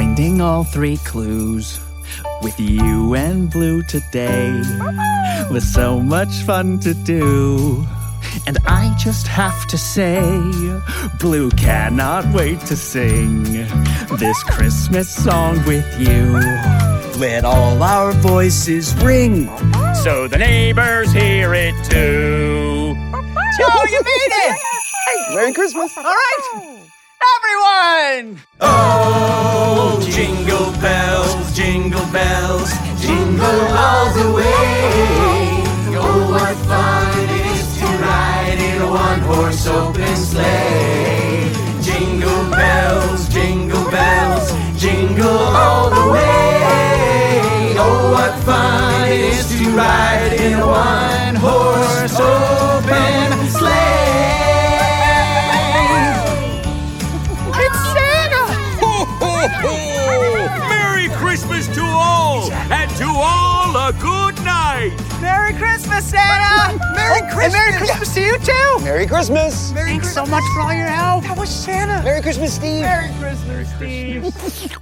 finding all three clues with you and Blue today was so much fun to do. And I just have to say, Blue cannot wait to sing this Christmas song with you. Let all our voices ring so the neighbors hear it too. Oh, you made it! Merry Christmas. All right, everyone! Oh, the way. Oh, what fun it is to ride in a one horse open sleigh. Jingle bells, jingle bells, jingle all the way. Oh, what fun it is to ride in a one horse open sleigh. It's Santa! Ho, ho, ho! Merry Christmas to all, and to all a good night. Merry Christmas, Santa! Oh, Merry Christmas! Merry Christmas to you too! Merry Christmas. Merry Thanks so much for all your help. That was Santa. Merry Christmas, Steve. Merry Christmas, Steve.